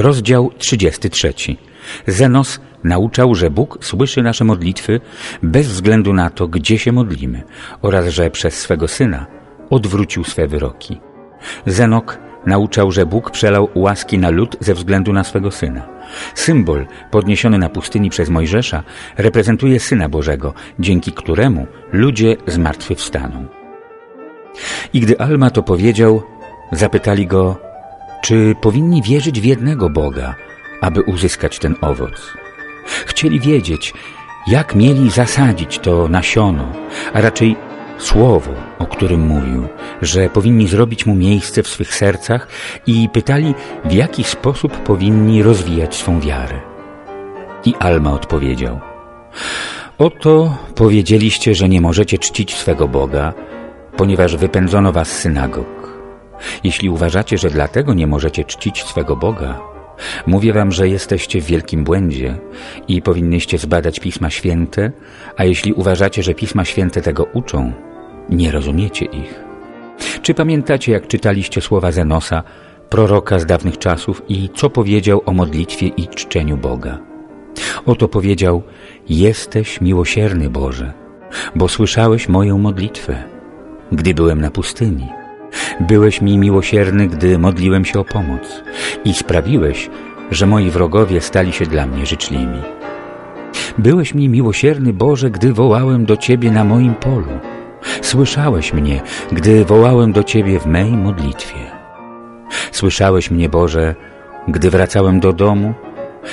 Rozdział 33. Zenos nauczał, że Bóg słyszy nasze modlitwy bez względu na to, gdzie się modlimy oraz że przez swego Syna odwrócił swe wyroki. Zenok nauczał, że Bóg przelał łaski na lud ze względu na swego Syna. Symbol podniesiony na pustyni przez Mojżesza reprezentuje Syna Bożego, dzięki któremu ludzie zmartwychwstaną. I gdy Alma to powiedział, zapytali go, czy powinni wierzyć w jednego Boga, aby uzyskać ten owoc. Chcieli wiedzieć, jak mieli zasadzić to nasiono, a raczej słowo, o którym mówił, że powinni zrobić mu miejsce w swych sercach i pytali, w jaki sposób powinni rozwijać swą wiarę. I Alma odpowiedział, Oto powiedzieliście, że nie możecie czcić swego Boga, ponieważ wypędzono was z synagog. Jeśli uważacie, że dlatego nie możecie czcić swego Boga, mówię wam, że jesteście w wielkim błędzie i powinnyście zbadać Pisma Święte, a jeśli uważacie, że Pisma Święte tego uczą, nie rozumiecie ich. Czy pamiętacie, jak czytaliście słowa Zenosa, proroka z dawnych czasów i co powiedział o modlitwie i czczeniu Boga? Oto powiedział, jesteś miłosierny Boże, bo słyszałeś moją modlitwę, gdy byłem na pustyni. Byłeś mi miłosierny, gdy modliłem się o pomoc i sprawiłeś, że moi wrogowie stali się dla mnie życzliwi. Byłeś mi miłosierny, Boże, gdy wołałem do Ciebie na moim polu. Słyszałeś mnie, gdy wołałem do Ciebie w mej modlitwie. Słyszałeś mnie, Boże, gdy wracałem do domu.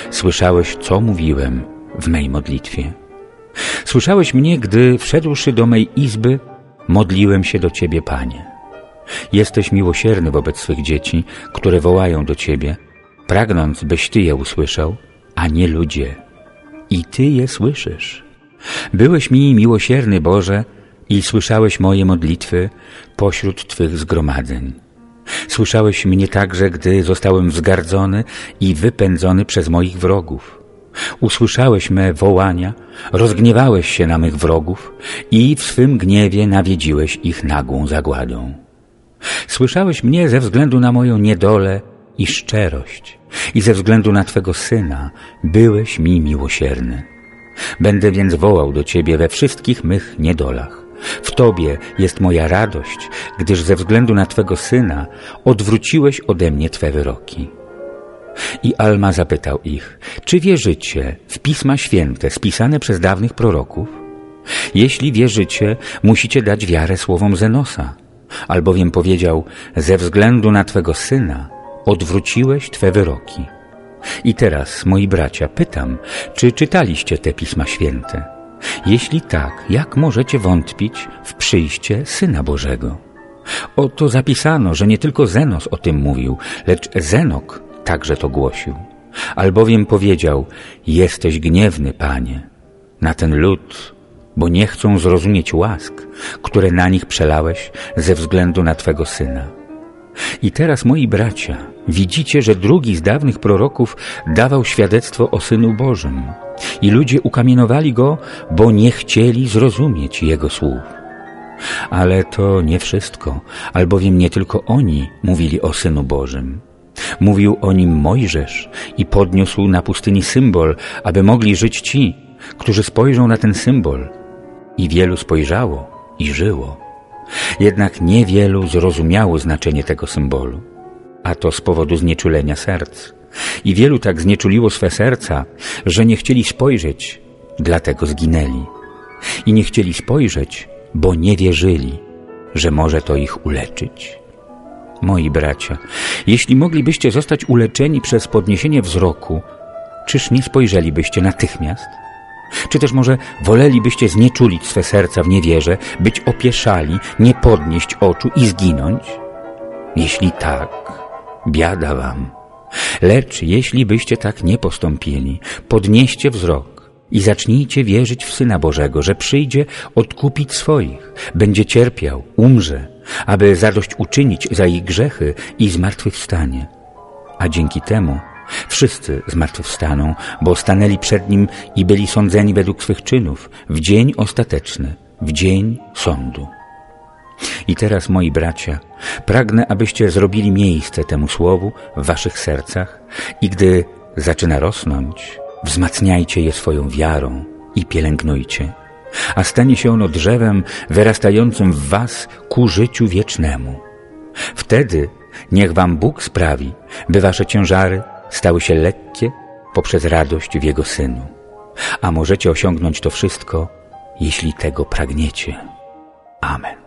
Słyszałeś, co mówiłem w mej modlitwie. Słyszałeś mnie, gdy wszedłszy do mej izby, modliłem się do Ciebie, Panie. Jesteś miłosierny wobec swych dzieci, które wołają do Ciebie, pragnąc, byś Ty je usłyszał, a nie ludzie. I Ty je słyszysz. Byłeś mi miłosierny, Boże, i słyszałeś moje modlitwy pośród Twych zgromadzeń. Słyszałeś mnie także, gdy zostałem wzgardzony i wypędzony przez moich wrogów. Usłyszałeś me wołania, rozgniewałeś się na mych wrogów i w swym gniewie nawiedziłeś ich nagłą zagładą. Słyszałeś mnie ze względu na moją niedolę i szczerość i ze względu na Twego Syna byłeś mi miłosierny. Będę więc wołał do Ciebie we wszystkich mych niedolach. W Tobie jest moja radość, gdyż ze względu na Twego Syna odwróciłeś ode mnie Twe wyroki. I Alma zapytał ich, czy wierzycie w Pisma Święte spisane przez dawnych proroków? Jeśli wierzycie, musicie dać wiarę słowom Zenosa, albowiem powiedział, ze względu na Twego Syna odwróciłeś Twe wyroki. I teraz, moi bracia, pytam, czy czytaliście te Pisma Święte? Jeśli tak, jak możecie wątpić w przyjście Syna Bożego? Oto zapisano, że nie tylko Zenos o tym mówił, lecz Zenok także to głosił. Albowiem powiedział, jesteś gniewny, Panie, na ten lud, bo nie chcą zrozumieć łask, które na nich przelałeś ze względu na Twego Syna. I teraz, moi bracia, widzicie, że drugi z dawnych proroków dawał świadectwo o Synu Bożym i ludzie ukamienowali Go, bo nie chcieli zrozumieć Jego słów. Ale to nie wszystko, albowiem nie tylko oni mówili o Synu Bożym. Mówił o nim Mojżesz i podniósł na pustyni symbol, aby mogli żyć ci, którzy spojrzą na ten symbol. I wielu spojrzało i żyło. Jednak niewielu zrozumiało znaczenie tego symbolu, a to z powodu znieczulenia serc. I wielu tak znieczuliło swe serca, że nie chcieli spojrzeć, dlatego zginęli. I nie chcieli spojrzeć, bo nie wierzyli, że może to ich uleczyć. Moi bracia, jeśli moglibyście zostać uleczeni przez podniesienie wzroku, czyż nie spojrzelibyście natychmiast? Czy też może wolelibyście znieczulić swe serca w niewierze, być opieszali, nie podnieść oczu i zginąć? Jeśli tak, biada wam. Lecz jeśli byście tak nie postąpili, podnieście wzrok i zacznijcie wierzyć w Syna Bożego, że przyjdzie odkupić swoich, będzie cierpiał, umrze, aby zadość uczynić za ich grzechy i zmartwychwstanie. A dzięki temu Wszyscy zmartwychwstaną, bo stanęli przed Nim i byli sądzeni według swych czynów w dzień ostateczny, w dzień sądu. I teraz, moi bracia, pragnę, abyście zrobili miejsce temu słowu w waszych sercach i gdy zaczyna rosnąć, wzmacniajcie je swoją wiarą i pielęgnujcie, a stanie się ono drzewem wyrastającym w was ku życiu wiecznemu. Wtedy niech wam Bóg sprawi, by wasze ciężary stały się lekkie poprzez radość w Jego Synu. A możecie osiągnąć to wszystko, jeśli tego pragniecie. Amen.